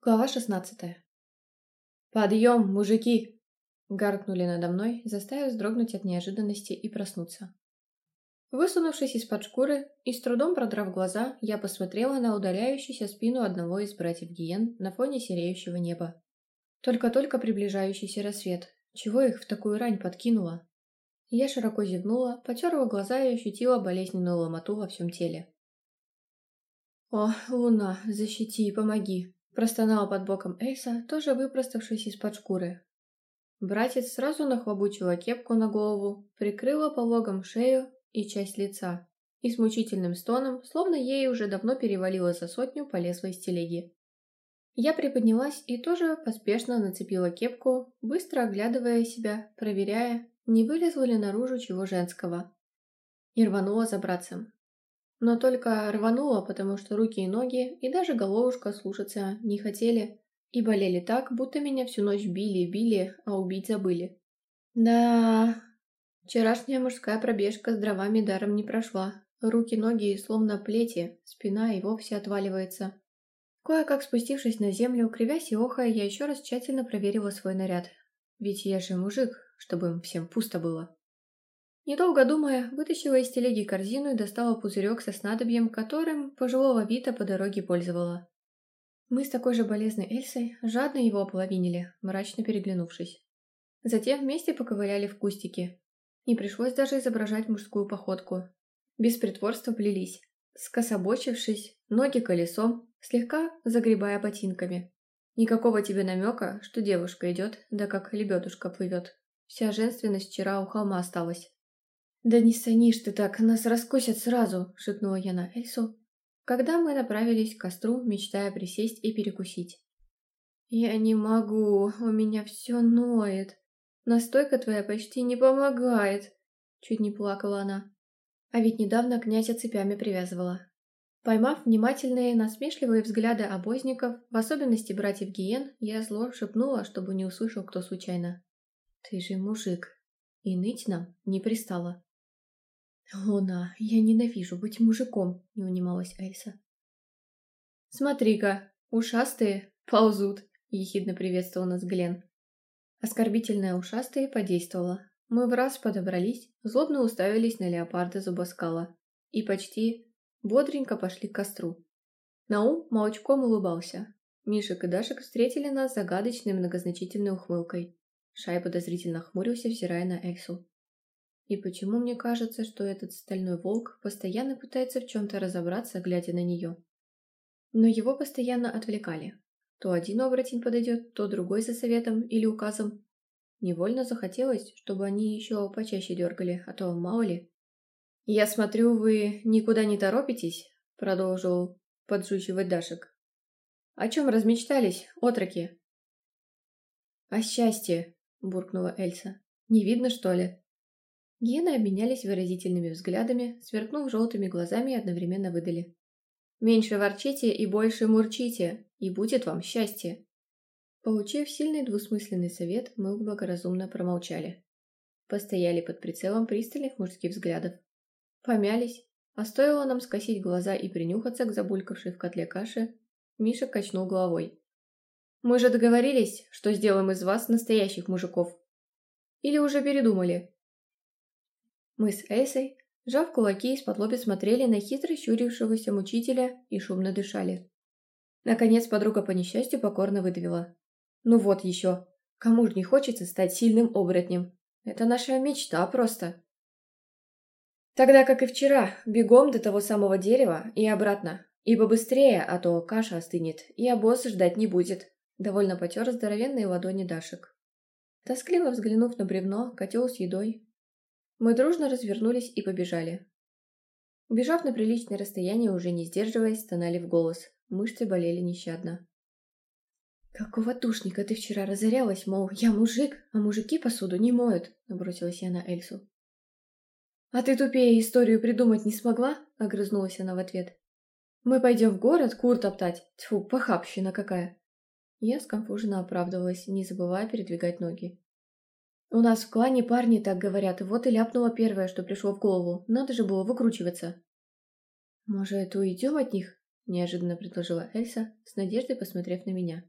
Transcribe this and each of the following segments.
Глава 16. «Подъем, мужики!» Гаркнули надо мной, заставив вздрогнуть от неожиданности и проснуться. Высунувшись из-под шкуры и с трудом продрав глаза, я посмотрела на удаляющуюся спину одного из братьев Гиен на фоне сереющего неба. Только-только приближающийся рассвет. Чего их в такую рань подкинуло? Я широко зевнула, потерла глаза и ощутила болезненную ломоту во всем теле. «О, луна, защити и помоги!» Простонал под боком Эйса, тоже выпроставшись из-под шкуры. Братец сразу нахлобучила кепку на голову, прикрыла пологом шею и часть лица, и с мучительным стоном, словно ей уже давно перевалило за сотню, полезла из телеги. Я приподнялась и тоже поспешно нацепила кепку, быстро оглядывая себя, проверяя, не вылезло ли наружу чего женского. И рванула за братцем. Но только рванула, потому что руки и ноги, и даже головушка слушаться не хотели, и болели так, будто меня всю ночь били и били, а убить забыли. Да, вчерашняя мужская пробежка с дровами даром не прошла. Руки-ноги словно плети, спина и вовсе отваливается. Кое-как спустившись на землю, кривясь и охая, я еще раз тщательно проверила свой наряд. Ведь я же мужик, чтобы им всем пусто было. Недолго думая, вытащила из телеги корзину и достала пузырек со снадобьем, которым пожилого Вита по дороге пользовала. Мы с такой же болезной Эльсой жадно его ополовинили, мрачно переглянувшись. Затем вместе поковыряли в кустике. Не пришлось даже изображать мужскую походку. Без притворства плелись, скособочившись, ноги колесом, слегка загребая ботинками. Никакого тебе намека, что девушка идет, да как лебедушка плывет. Вся женственность вчера у холма осталась. «Да не сонишь ты так, нас раскусят сразу!» – шепнула я на Эльсу, когда мы направились к костру, мечтая присесть и перекусить. «Я не могу, у меня все ноет. Настойка твоя почти не помогает!» – чуть не плакала она. А ведь недавно князя цепями привязывала. Поймав внимательные, насмешливые взгляды обозников, в особенности братьев Гиен, я зло шепнула, чтобы не услышал кто случайно. «Ты же мужик, и ныть нам не пристало». «Луна, я ненавижу быть мужиком», — не унималась Эльса. «Смотри-ка, ушастые ползут», — ехидно приветствовал нас Глен. Оскорбительное ушастые подействовало. Мы в раз подобрались, злобно уставились на леопарда зубоскала и почти бодренько пошли к костру. Наум молчком улыбался. Мишек и Дашек встретили нас загадочной многозначительной ухмылкой. Шай подозрительно хмурился, взирая на Эльсу. И почему мне кажется, что этот стальной волк постоянно пытается в чем-то разобраться, глядя на нее? Но его постоянно отвлекали. То один оборотень подойдет, то другой за советом или указом. Невольно захотелось, чтобы они еще почаще дергали, а то мало ли. «Я смотрю, вы никуда не торопитесь», — продолжил подшучивать Дашек. «О чем размечтались, отроки?» «О счастье», — буркнула Эльса. «Не видно, что ли?» Гены обменялись выразительными взглядами, сверкнув желтыми глазами и одновременно выдали. «Меньше ворчите и больше мурчите, и будет вам счастье!» Получив сильный двусмысленный совет, мы благоразумно промолчали. Постояли под прицелом пристальных мужских взглядов. Помялись, а стоило нам скосить глаза и принюхаться к забулькавшей в котле каши, Миша качнул головой. «Мы же договорились, что сделаем из вас настоящих мужиков. Или уже передумали?» Мы с Эйсой, сжав кулаки, из-под лоби смотрели на хитро щурившегося мучителя и шумно дышали. Наконец подруга по несчастью покорно выдавила. «Ну вот еще. Кому же не хочется стать сильным оборотнем? Это наша мечта просто». Тогда, как и вчера, бегом до того самого дерева и обратно. Ибо быстрее, а то каша остынет, и обоз ждать не будет. Довольно потер здоровенные ладони Дашек. Тоскливо взглянув на бревно, котел с едой, мы дружно развернулись и побежали. Убежав на приличное расстояние, уже не сдерживаясь, стонали в голос. Мышцы болели нещадно. «Какого тушника ты вчера разорялась, мол, я мужик, а мужики посуду не моют?» — набросилась я на Эльсу. «А ты тупее историю придумать не смогла?» — огрызнулась она в ответ. «Мы пойдем в город кур топтать. Тьфу, похабщина какая!» Я сконфуженно оправдывалась, не забывая передвигать ноги. У нас в клане парни так говорят, вот и ляпнуло первое, что пришло в голову. Надо же было выкручиваться. Может, уйдем от них? Неожиданно предложила Эльса, с надеждой посмотрев на меня.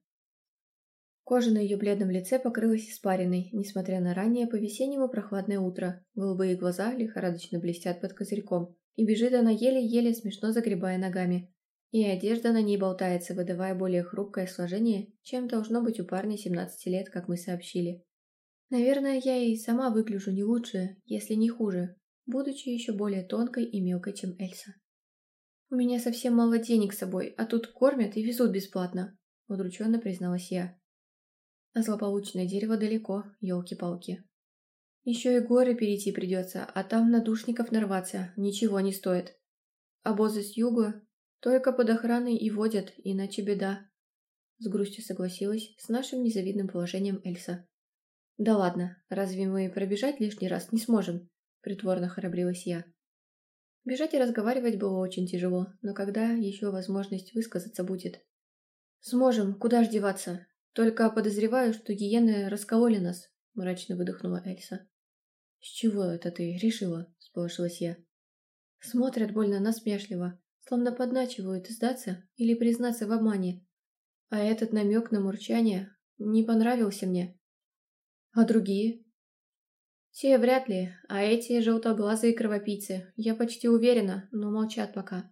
Кожа на ее бледном лице покрылась испариной, несмотря на ранее по-весеннему прохладное утро. Голубые глаза лихорадочно блестят под козырьком, и бежит она еле-еле смешно загребая ногами. И одежда на ней болтается, выдавая более хрупкое сложение, чем должно быть у парня 17 лет, как мы сообщили. Наверное, я и сама выгляжу не лучше, если не хуже, будучи еще более тонкой и мелкой, чем Эльса. «У меня совсем мало денег с собой, а тут кормят и везут бесплатно», — удрученно призналась я. А злополучное дерево далеко, елки-палки. Еще и горы перейти придется, а там на душников нарваться ничего не стоит. Обозы с юга только под охраной и водят, иначе беда. С грустью согласилась с нашим незавидным положением Эльса. «Да ладно, разве мы пробежать лишний раз не сможем?» – притворно храбрилась я. Бежать и разговаривать было очень тяжело, но когда еще возможность высказаться будет? «Сможем, куда ж деваться? Только подозреваю, что гиены раскололи нас», – мрачно выдохнула Эльса. «С чего это ты решила?» – сполошилась я. Смотрят больно насмешливо, словно подначивают сдаться или признаться в обмане. А этот намек на мурчание не понравился мне. А другие? Те вряд ли, а эти желтоглазые кровопийцы, я почти уверена, но молчат пока.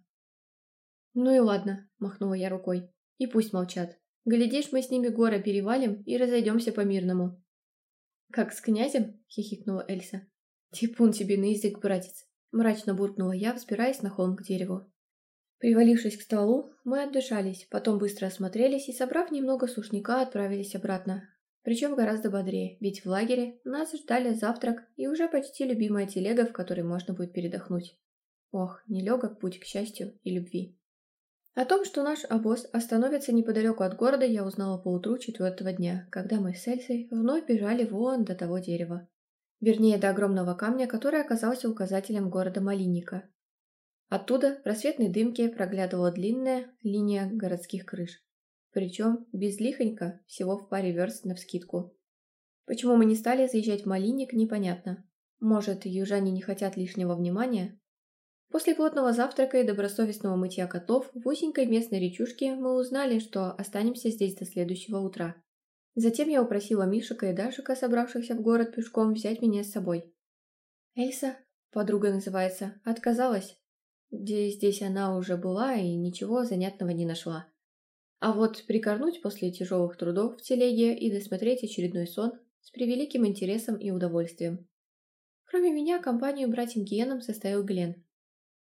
Ну и ладно, махнула я рукой. И пусть молчат. Глядишь, мы с ними горы перевалим и разойдемся по-мирному. Как с князем? хихикнула Эльса. Типун тебе на язык, братец. Мрачно буркнула я, взбираясь на холм к дереву. Привалившись к столу, мы отдышались, потом быстро осмотрелись и, собрав немного сушняка, отправились обратно, причем гораздо бодрее, ведь в лагере нас ждали завтрак и уже почти любимая телега, в которой можно будет передохнуть. Ох, нелегок путь к счастью и любви. О том, что наш обоз остановится неподалеку от города, я узнала поутру четвертого дня, когда мы с Эльсой вновь бежали вон до того дерева. Вернее, до огромного камня, который оказался указателем города Малиника. Оттуда в рассветной дымке проглядывала длинная линия городских крыш. Причем безлихонько, всего в паре верст навскидку. Почему мы не стали заезжать в малинник непонятно. Может, южане не хотят лишнего внимания? После плотного завтрака и добросовестного мытья котов в узенькой местной речушке мы узнали, что останемся здесь до следующего утра. Затем я упросила Мишика и Дашика, собравшихся в город пешком, взять меня с собой. Эльса, подруга называется, отказалась. Где здесь она уже была и ничего занятного не нашла. А вот прикорнуть после тяжелых трудов в телеге и досмотреть очередной сон с превеликим интересом и удовольствием. Кроме меня, компанию братьям Гиеном составил Глен.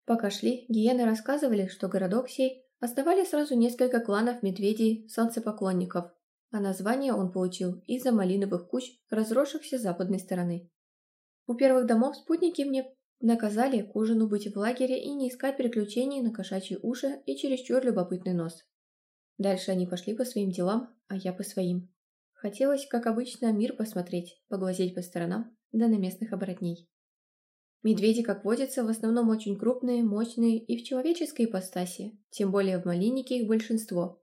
Пока шли, Гиены рассказывали, что городок сей основали сразу несколько кланов медведей солнцепоклонников, а название он получил из-за малиновых куч, разросшихся западной стороны. У первых домов спутники мне наказали к ужину быть в лагере и не искать приключений на кошачьи уши и чересчур любопытный нос. Дальше они пошли по своим делам, а я по своим. Хотелось, как обычно, мир посмотреть, поглазеть по сторонам, да на местных оборотней. Медведи, как водится, в основном очень крупные, мощные и в человеческой ипостаси, тем более в малинике их большинство.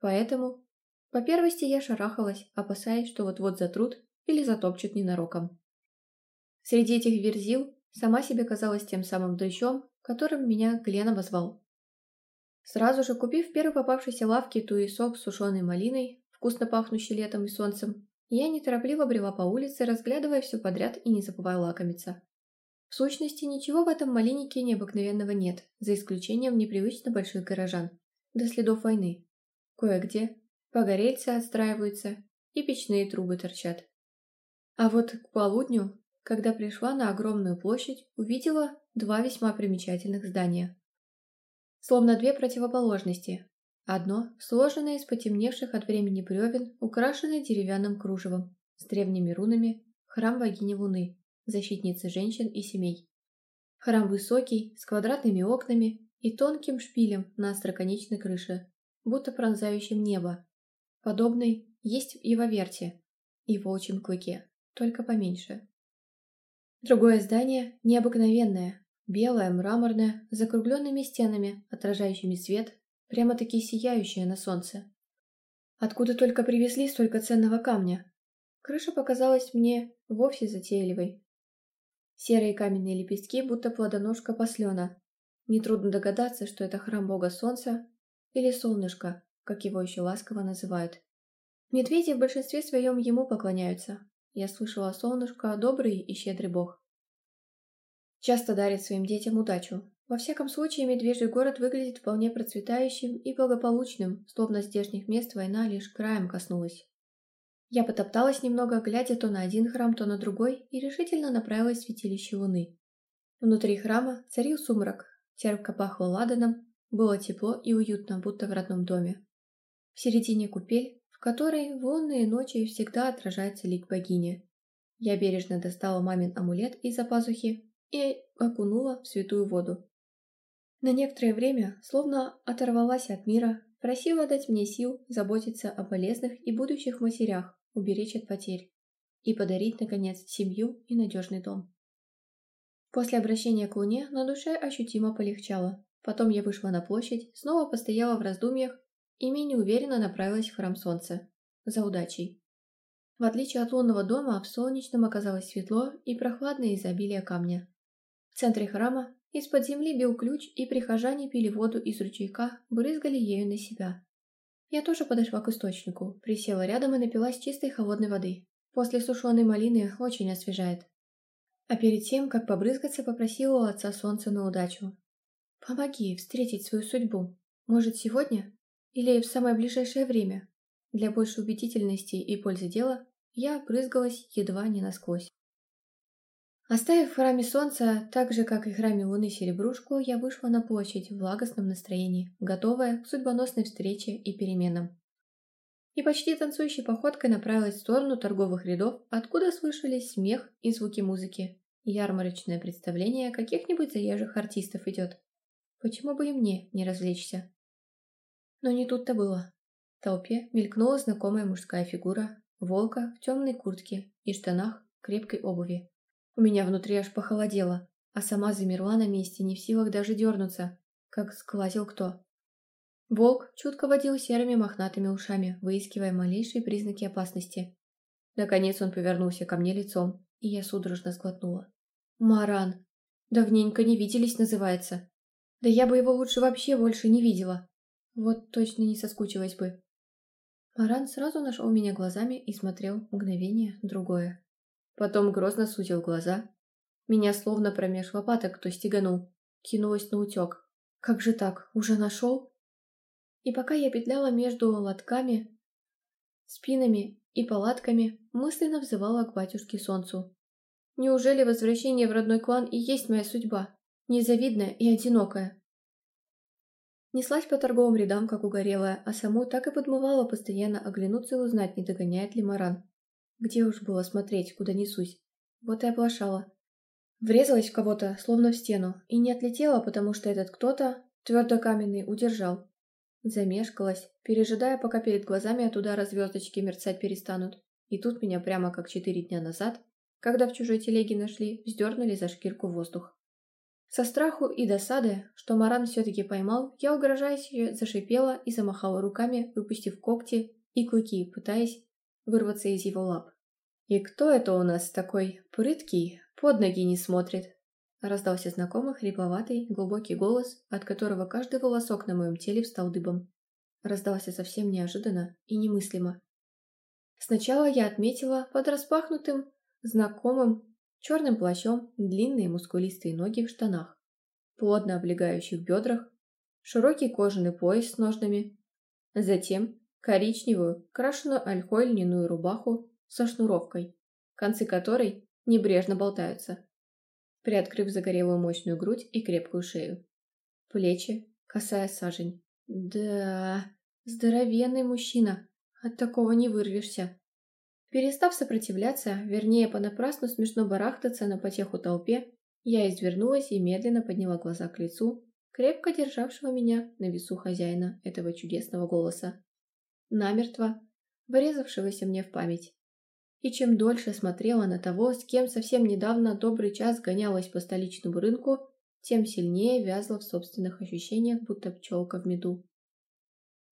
Поэтому, по первости, я шарахалась, опасаясь, что вот-вот затрут или затопчут ненароком. Среди этих верзил сама себе казалась тем самым дрыщом, которым меня Глен обозвал. Сразу же купив в первой попавшейся лавке туесок с сушеной малиной, вкусно пахнущий летом и солнцем, я неторопливо брела по улице, разглядывая все подряд и не забывая лакомиться. В сущности, ничего в этом малинике необыкновенного нет, за исключением непривычно больших горожан. До следов войны. Кое-где погорельцы отстраиваются, и печные трубы торчат. А вот к полудню, когда пришла на огромную площадь, увидела два весьма примечательных здания словно две противоположности. Одно, сложенное из потемневших от времени бревен, украшенное деревянным кружевом, с древними рунами, храм богини Луны, защитницы женщин и семей. Храм высокий, с квадратными окнами и тонким шпилем на остроконечной крыше, будто пронзающим небо. Подобный есть и в Аверте, и в Волчьем Клыке, только поменьше. Другое здание необыкновенное, Белая, мраморная, с закругленными стенами, отражающими свет, прямо-таки сияющая на солнце. Откуда только привезли столько ценного камня? Крыша показалась мне вовсе затейливой. Серые каменные лепестки, будто плодоножка послена. Нетрудно догадаться, что это храм бога солнца или солнышко, как его еще ласково называют. Медведи в большинстве своем ему поклоняются. Я слышала, солнышко – добрый и щедрый бог часто дарит своим детям удачу. Во всяком случае, Медвежий город выглядит вполне процветающим и благополучным, словно здешних мест война лишь краем коснулась. Я потопталась немного, глядя то на один храм, то на другой, и решительно направилась в святилище луны. Внутри храма царил сумрак, терпко пахло ладаном, было тепло и уютно, будто в родном доме. В середине купель, в которой в лунные ночи всегда отражается лик богини. Я бережно достала мамин амулет из-за пазухи, и окунула в святую воду. На некоторое время, словно оторвалась от мира, просила дать мне сил заботиться о полезных и будущих матерях, уберечь от потерь и подарить, наконец, семью и надежный дом. После обращения к Луне на душе ощутимо полегчало. Потом я вышла на площадь, снова постояла в раздумьях и менее уверенно направилась в храм солнца. За удачей. В отличие от лунного дома, в солнечном оказалось светло и прохладное изобилие камня. В центре храма из-под земли бил ключ, и прихожане пили воду из ручейка, брызгали ею на себя. Я тоже подошла к источнику, присела рядом и напилась чистой холодной воды. После сушеной малины очень освежает. А перед тем, как побрызгаться, попросила у отца солнца на удачу. «Помоги встретить свою судьбу. Может, сегодня? Или в самое ближайшее время?» Для большей убедительности и пользы дела я брызгалась едва не насквозь. Оставив в храме солнца, так же, как и в храме луны серебрушку, я вышла на площадь в благостном настроении, готовая к судьбоносной встрече и переменам. И почти танцующей походкой направилась в сторону торговых рядов, откуда слышались смех и звуки музыки. Ярмарочное представление каких-нибудь заезжих артистов идет. Почему бы и мне не развлечься? Но не тут-то было. В толпе мелькнула знакомая мужская фигура, волка в темной куртке и штанах крепкой обуви. У меня внутри аж похолодело, а сама замерла на месте, не в силах даже дернуться, как сколотил кто. Волк чутко водил серыми мохнатыми ушами, выискивая малейшие признаки опасности. Наконец он повернулся ко мне лицом, и я судорожно сглотнула. «Маран! Давненько не виделись, называется. Да я бы его лучше вообще больше не видела. Вот точно не соскучилась бы». Маран сразу нашел меня глазами и смотрел мгновение другое. Потом грозно сузил глаза. Меня словно промеж лопаток кто стеганул. Кинулась на утек. Как же так? Уже нашел? И пока я петляла между лотками, спинами и палатками, мысленно взывала к батюшке солнцу. Неужели возвращение в родной клан и есть моя судьба? Незавидная и одинокая. Неслась по торговым рядам, как угорелая, а саму так и подмывала постоянно оглянуться и узнать, не догоняет ли Маран. Где уж было смотреть, куда несусь. Вот и оплошала. Врезалась в кого-то, словно в стену, и не отлетела, потому что этот кто-то, твердо каменный, удержал. Замешкалась, пережидая, пока перед глазами от удара звездочки мерцать перестанут. И тут меня прямо как четыре дня назад, когда в чужой телеге нашли, вздернули за шкирку воздух. Со страху и досады, что Маран все-таки поймал, я, угрожаясь ее зашипела и замахала руками, выпустив когти и клыки, пытаясь вырваться из его лап. «И кто это у нас такой прыткий, под ноги не смотрит?» Раздался знакомый хрипловатый, глубокий голос, от которого каждый волосок на моем теле встал дыбом. Раздался совсем неожиданно и немыслимо. Сначала я отметила под распахнутым, знакомым, черным плащом длинные мускулистые ноги в штанах, плотно облегающих бедрах, широкий кожаный пояс с ножными. Затем коричневую, крашеную ольхой льняную рубаху со шнуровкой, концы которой небрежно болтаются, приоткрыв загорелую мощную грудь и крепкую шею. Плечи, косая сажень. Да, здоровенный мужчина, от такого не вырвешься. Перестав сопротивляться, вернее, понапрасну смешно барахтаться на потеху толпе, я извернулась и медленно подняла глаза к лицу, крепко державшего меня на весу хозяина этого чудесного голоса намертво, врезавшегося мне в память. И чем дольше смотрела на того, с кем совсем недавно добрый час гонялась по столичному рынку, тем сильнее вязла в собственных ощущениях, будто пчелка в меду.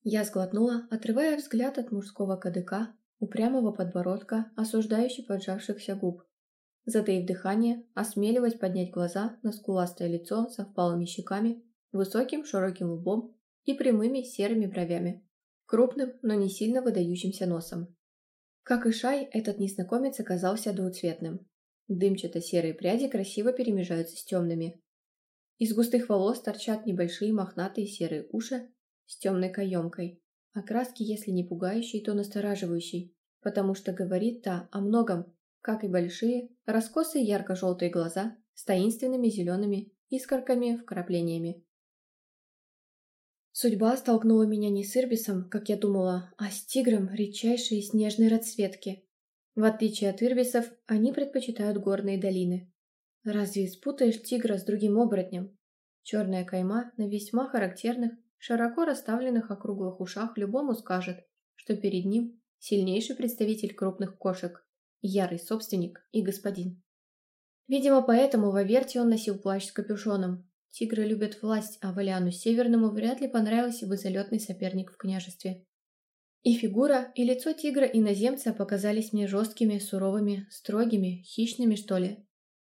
Я сглотнула, отрывая взгляд от мужского кадыка, упрямого подбородка, осуждающий поджавшихся губ. Затаив дыхание, осмеливаясь поднять глаза на скуластое лицо со впалыми щеками, высоким широким лбом и прямыми серыми бровями крупным, но не сильно выдающимся носом. Как и Шай, этот незнакомец оказался двуцветным. Дымчато-серые пряди красиво перемежаются с темными. Из густых волос торчат небольшие мохнатые серые уши с темной каемкой. Окраски, а если не пугающие, то настораживающие, потому что говорит та о многом, как и большие, раскосые ярко-желтые глаза с таинственными зелеными искорками-вкраплениями. Судьба столкнула меня не с Ирбисом, как я думала, а с тигром редчайшей снежной расцветки. В отличие от Ирбисов, они предпочитают горные долины. Разве спутаешь тигра с другим оборотнем? Черная кайма на весьма характерных, широко расставленных округлых ушах любому скажет, что перед ним сильнейший представитель крупных кошек, ярый собственник и господин. Видимо, поэтому в Аверте он носил плащ с капюшоном, Тигры любят власть, а Валиану Северному вряд ли понравился бы залетный соперник в княжестве. И фигура, и лицо тигра иноземца показались мне жесткими, суровыми, строгими, хищными, что ли.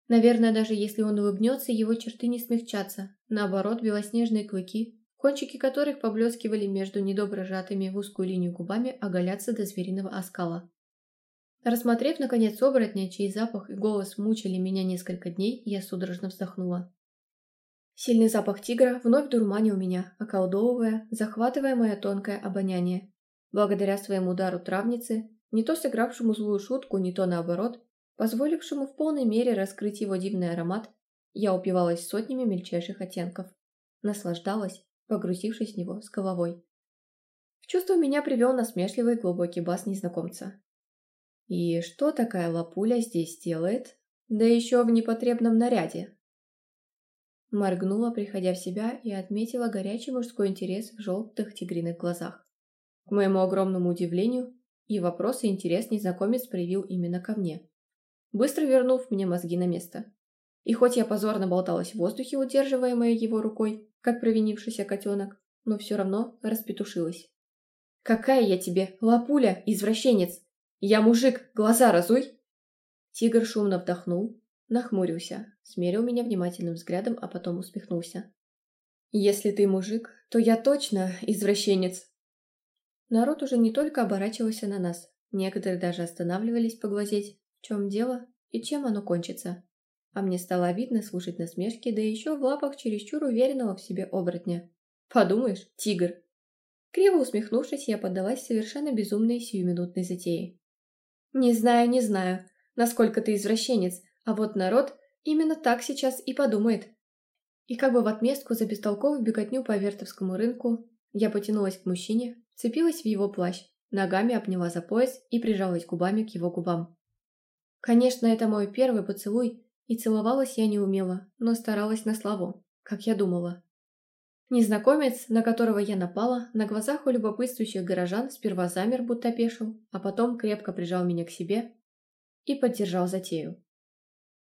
Наверное, даже если он улыбнется, его черты не смягчатся. Наоборот, белоснежные клыки, кончики которых поблескивали между недобро сжатыми в узкую линию губами, оголятся до звериного оскала. Рассмотрев, наконец, оборотня, чей запах и голос мучили меня несколько дней, я судорожно вздохнула. Сильный запах тигра вновь дурманил меня, околдовывая, захватывая мое тонкое обоняние. Благодаря своему удару травницы, не то сыгравшему злую шутку, не то наоборот, позволившему в полной мере раскрыть его дивный аромат, я упивалась сотнями мельчайших оттенков. Наслаждалась, погрузившись в него с головой. В чувство меня привел насмешливый глубокий бас незнакомца. «И что такая лапуля здесь делает? Да еще в непотребном наряде!» Моргнула, приходя в себя, и отметила горячий мужской интерес в желтых тигриных глазах. К моему огромному удивлению, и вопрос и интерес незнакомец проявил именно ко мне, быстро вернув мне мозги на место. И хоть я позорно болталась в воздухе, удерживаемая его рукой, как провинившийся котенок, но все равно распетушилась. «Какая я тебе, лапуля, извращенец! Я мужик, глаза разуй!» Тигр шумно вдохнул, Нахмурился, смерил меня внимательным взглядом, а потом усмехнулся. «Если ты мужик, то я точно извращенец!» Народ уже не только оборачивался на нас, некоторые даже останавливались поглазеть, в чем дело и чем оно кончится. А мне стало обидно слушать насмешки, да еще в лапах чересчур уверенного в себе оборотня. «Подумаешь, тигр!» Криво усмехнувшись, я поддалась совершенно безумной сиюминутной затее. «Не знаю, не знаю, насколько ты извращенец, а вот народ именно так сейчас и подумает. И как бы в отместку за бестолковую беготню по вертовскому рынку, я потянулась к мужчине, цепилась в его плащ, ногами обняла за пояс и прижалась губами к его губам. Конечно, это мой первый поцелуй, и целовалась я не умела, но старалась на славу, как я думала. Незнакомец, на которого я напала, на глазах у любопытствующих горожан сперва замер, будто пешил, а потом крепко прижал меня к себе и поддержал затею.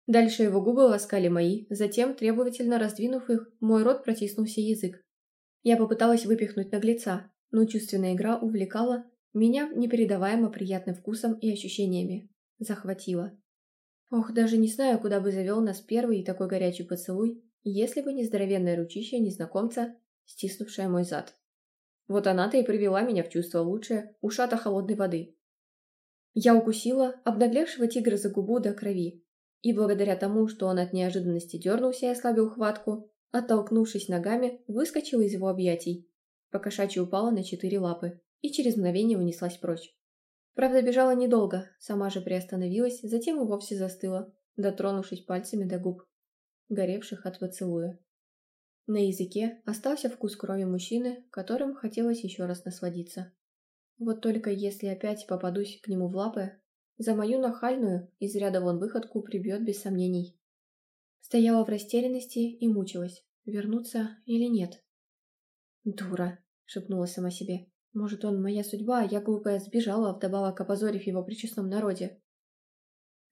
Дальше его губы ласкали мои, затем, требовательно раздвинув их, мой рот протиснулся язык. Я попыталась выпихнуть наглеца, но чувственная игра увлекала меня непередаваемо приятным вкусом и ощущениями. Захватила. Ох, даже не знаю, куда бы завел нас первый и такой горячий поцелуй, если бы не здоровенное ручище незнакомца, стиснувшее мой зад. Вот она-то и привела меня в чувство лучшее, ушата холодной воды. Я укусила обнаглевшего тигра за губу до крови, и благодаря тому, что он от неожиданности дернулся и ослабил хватку, оттолкнувшись ногами, выскочил из его объятий. Покошачья упала на четыре лапы и через мгновение унеслась прочь. Правда, бежала недолго, сама же приостановилась, затем и вовсе застыла, дотронувшись пальцами до губ, горевших от поцелуя. На языке остался вкус крови мужчины, которым хотелось еще раз насладиться. Вот только если опять попадусь к нему в лапы, за мою нахальную из ряда вон выходку прибьет без сомнений. Стояла в растерянности и мучилась, вернуться или нет. «Дура!» — шепнула сама себе. «Может, он моя судьба, а я глупая сбежала, вдобавок опозорив его при честном народе».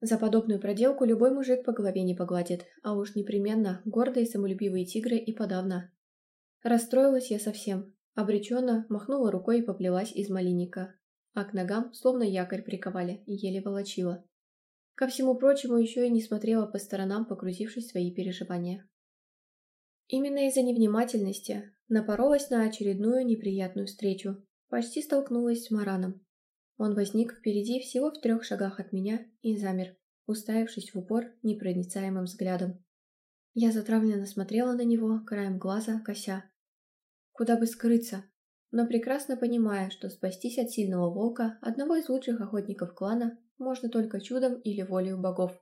За подобную проделку любой мужик по голове не погладит, а уж непременно гордые самолюбивые тигры и подавно. Расстроилась я совсем, обреченно махнула рукой и поплелась из малинника, а к ногам словно якорь приковали и еле волочила. Ко всему прочему, еще и не смотрела по сторонам, погрузившись в свои переживания. Именно из-за невнимательности напоролась на очередную неприятную встречу, почти столкнулась с Мараном. Он возник впереди всего в трех шагах от меня и замер, уставившись в упор непроницаемым взглядом. Я затравленно смотрела на него краем глаза, кося. Куда бы скрыться, но прекрасно понимая, что спастись от сильного волка, одного из лучших охотников клана, можно только чудом или волею богов.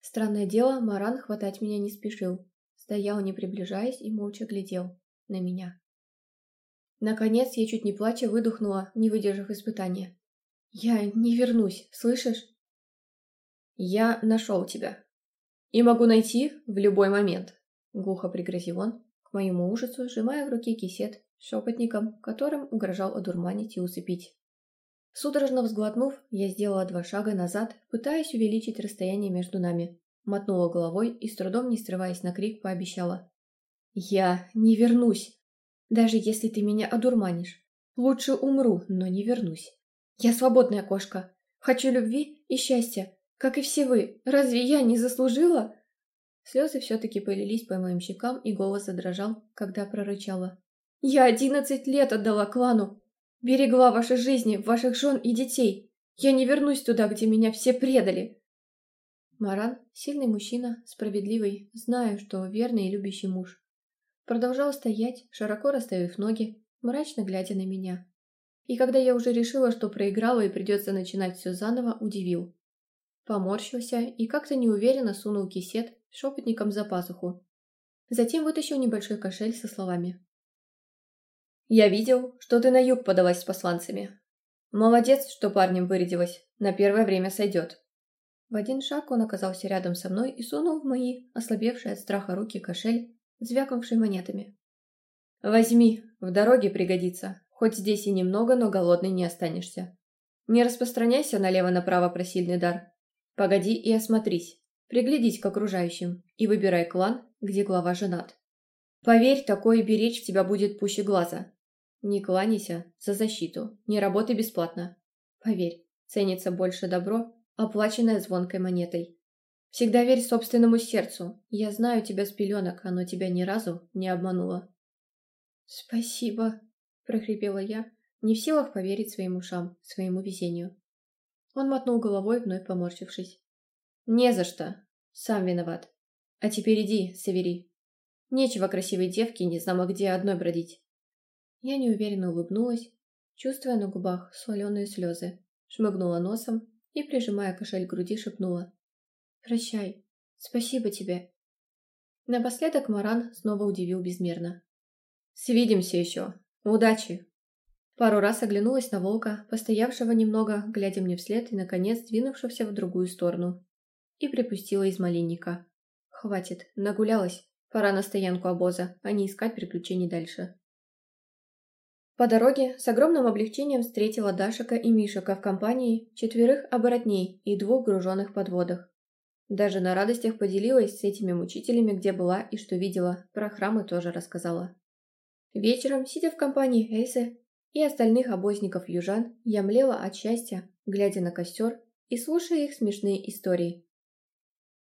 Странное дело, Маран хватать меня не спешил. Стоял, не приближаясь, и молча глядел. На меня. Наконец, я чуть не плача выдохнула, не выдержав испытания. «Я не вернусь, слышишь?» «Я нашел тебя. И могу найти в любой момент», — глухо пригрозил он, к моему ужасу, сжимая в руке кисет шепотником, которым угрожал одурманить и усыпить. Судорожно взглотнув, я сделала два шага назад, пытаясь увеличить расстояние между нами. Мотнула головой и, с трудом не срываясь на крик, пообещала. «Я не вернусь! Даже если ты меня одурманишь. Лучше умру, но не вернусь. Я свободная кошка. Хочу любви и счастья, как и все вы. Разве я не заслужила?» Слезы все-таки полились по моим щекам, и голос задрожал, когда прорычала. Я одиннадцать лет отдала клану. Берегла ваши жизни, ваших жен и детей. Я не вернусь туда, где меня все предали. Маран – сильный мужчина, справедливый, знаю, что верный и любящий муж. Продолжал стоять, широко расставив ноги, мрачно глядя на меня. И когда я уже решила, что проиграла и придется начинать все заново, удивил. Поморщился и как-то неуверенно сунул кисет шепотником за пазуху. Затем вытащил небольшой кошель со словами я видел, что ты на юг подалась с посланцами. Молодец, что парнем вырядилась. На первое время сойдет. В один шаг он оказался рядом со мной и сунул в мои, ослабевшие от страха руки, кошель, звякнувший монетами. «Возьми, в дороге пригодится. Хоть здесь и немного, но голодный не останешься. Не распространяйся налево-направо про сильный дар. Погоди и осмотрись. Приглядись к окружающим и выбирай клан, где глава женат. Поверь, такое беречь тебя будет пуще глаза. Не кланяйся за защиту, не работай бесплатно. Поверь, ценится больше добро, оплаченное звонкой монетой. Всегда верь собственному сердцу. Я знаю тебя с пеленок, оно тебя ни разу не обмануло. «Спасибо», — прохрипела я, не в силах поверить своим ушам, своему везению. Он мотнул головой, вновь поморщившись. «Не за что. Сам виноват. А теперь иди, Савери. Нечего красивой девке не знамо где одной бродить». Я неуверенно улыбнулась, чувствуя на губах соленые слезы, шмыгнула носом и, прижимая кошель к груди, шепнула. «Прощай. Спасибо тебе». Напоследок Маран снова удивил безмерно. «Свидимся еще. Удачи!» Пару раз оглянулась на волка, постоявшего немного, глядя мне вслед и, наконец, двинувшегося в другую сторону. И припустила из малинника. «Хватит, нагулялась. Пора на стоянку обоза, а не искать приключений дальше». По дороге с огромным облегчением встретила Дашика и Мишика в компании четверых оборотней и двух груженных подводах. Даже на радостях поделилась с этими мучителями, где была и что видела, про храмы тоже рассказала. Вечером, сидя в компании Эйсы и остальных обозников южан, я млела от счастья, глядя на костер и слушая их смешные истории.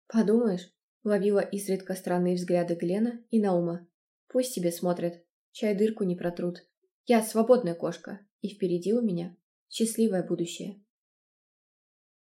«Подумаешь», — ловила изредка странные взгляды Глена и Наума. «Пусть себе смотрят, чай дырку не протрут». Я свободная кошка, и впереди у меня счастливое будущее.